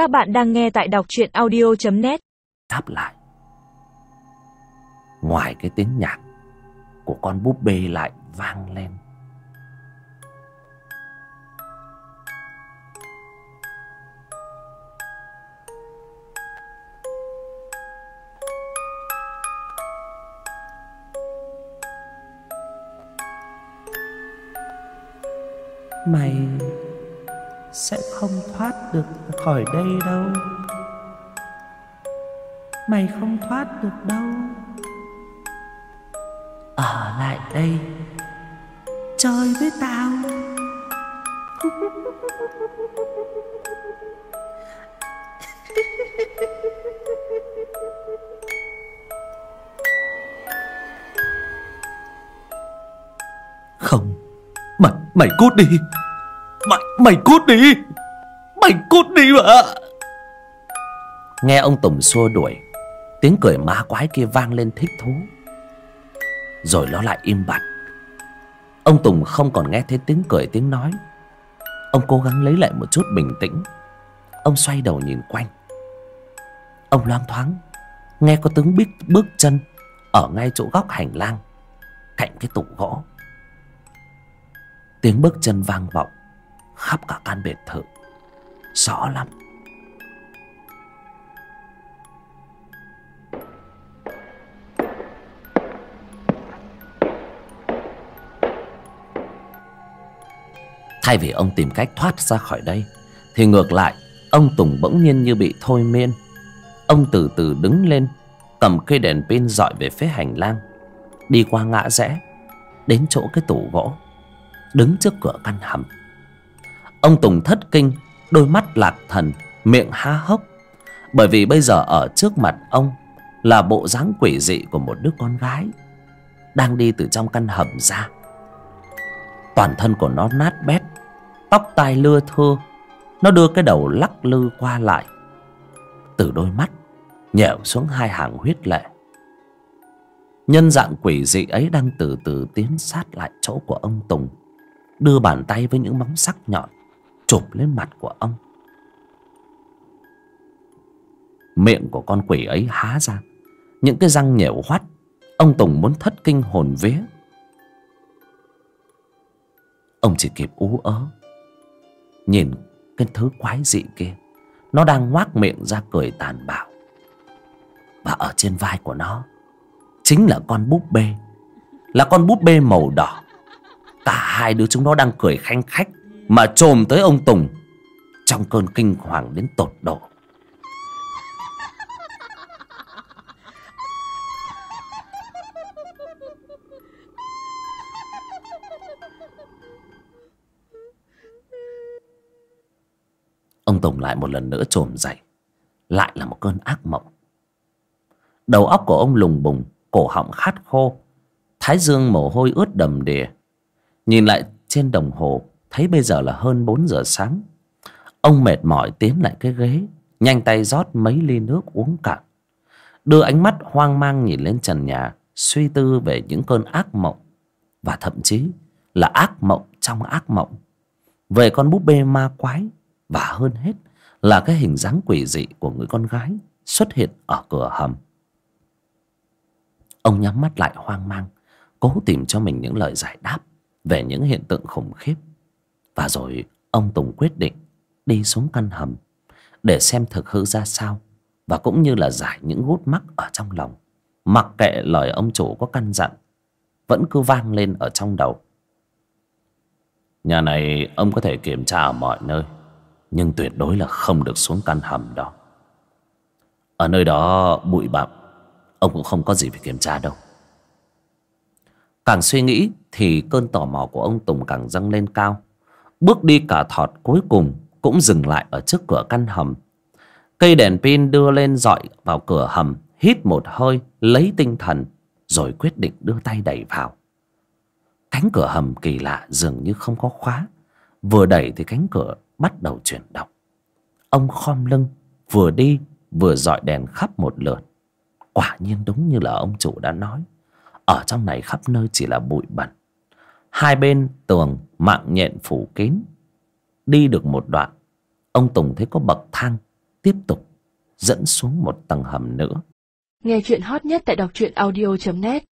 Các bạn đang nghe tại đọc truyện audio.net đáp lại. Ngoài cái tiếng nhạc của con búp bê lại vang lên. Mày sẽ không thoát được khỏi đây đâu. Mày không thoát được đâu. Ở lại đây, chơi với tao. Không mày mày cút đi mày cút đi. Mày cút đi mà. Nghe ông tùng xua đuổi, tiếng cười ma quái kia vang lên thích thú. Rồi nó lại im bặt. Ông tùng không còn nghe thấy tiếng cười, tiếng nói. Ông cố gắng lấy lại một chút bình tĩnh. Ông xoay đầu nhìn quanh. Ông loang thoáng, nghe có tiếng bít bước chân ở ngay chỗ góc hành lang, cạnh cái tủ gỗ. Tiếng bước chân vang vọng khắp cả căn biệt thự. Rõ lắm. Thay vì ông tìm cách thoát ra khỏi đây, thì ngược lại, ông tùng bỗng nhiên như bị thôi miên. Ông từ từ đứng lên, cầm cây đèn pin dọi về phía hành lang, đi qua ngã rẽ, đến chỗ cái tủ gỗ, đứng trước cửa căn hầm ông tùng thất kinh, đôi mắt lạc thần, miệng há hốc. Bởi vì bây giờ ở trước mặt ông là bộ dáng quỷ dị của một đứa con gái đang đi từ trong căn hầm ra. Toàn thân của nó nát bét, tóc tai lưa thưa. Nó đưa cái đầu lắc lư qua lại. Từ đôi mắt, nhẹo xuống hai hàng huyết lệ. Nhân dạng quỷ dị ấy đang từ từ tiến sát lại chỗ của ông tùng, đưa bàn tay với những móng sắc nhọn chụp lên mặt của ông. Miệng của con quỷ ấy há ra. Những cái răng nhẻo hoắt. Ông tùng muốn thất kinh hồn vía. Ông chỉ kịp ú ớ. Nhìn cái thứ quái dị kia. Nó đang ngoác miệng ra cười tàn bạo. Và ở trên vai của nó, chính là con búp bê. Là con búp bê màu đỏ. Cả hai đứa chúng nó đang cười khanh khách mà trồm tới ông tùng, trong cơn kinh hoàng đến tột độ. Ông tùng lại một lần nữa trồm dậy, lại là một cơn ác mộng. Đầu óc của ông lùng bùng, cổ họng khát khô, thái dương mồ hôi ướt đầm đìa, nhìn lại trên đồng hồ thấy bây giờ là hơn bốn giờ sáng. Ông mệt mỏi tiến lại cái ghế, nhanh tay rót mấy ly nước uống cạn. Đưa ánh mắt hoang mang nhìn lên trần nhà, suy tư về những cơn ác mộng. Và thậm chí là ác mộng trong ác mộng. Về con búp bê ma quái, và hơn hết là cái hình dáng quỷ dị của người con gái xuất hiện ở cửa hầm. Ông nhắm mắt lại hoang mang, cố tìm cho mình những lời giải đáp về những hiện tượng khủng khiếp và rồi ông tùng quyết định đi xuống căn hầm để xem thực hư ra sao và cũng như là giải những gút mắc ở trong lòng. Mặc kệ lời ông chủ có căn dặn, vẫn cứ vang lên ở trong đầu. Nhà này ông có thể kiểm tra ở mọi nơi, nhưng tuyệt đối là không được xuống căn hầm đó. Ở nơi đó bụi bặm, ông cũng không có gì phải kiểm tra đâu. Càng suy nghĩ thì cơn tò mò của ông tùng càng dâng lên cao bước đi cả thọt cuối cùng cũng dừng lại ở trước cửa căn hầm. Cây đèn pin đưa lên dọi vào cửa hầm, hít một hơi, lấy tinh thần, rồi quyết định đưa tay đẩy vào. Cánh cửa hầm kỳ lạ dường như không có khóa. Vừa đẩy thì cánh cửa bắt đầu chuyển động. Ông khom lưng, vừa đi, vừa dọi đèn khắp một lượt. Quả nhiên đúng như là ông chủ đã nói. Ở trong này khắp nơi chỉ là bụi bẩn hai bên tường mạng nhện phủ kín. Đi được một đoạn, ông tùng thấy có bậc thang tiếp tục dẫn xuống một tầng hầm nữa. Nghe chuyện hot nhất tại đọc truyện audio.net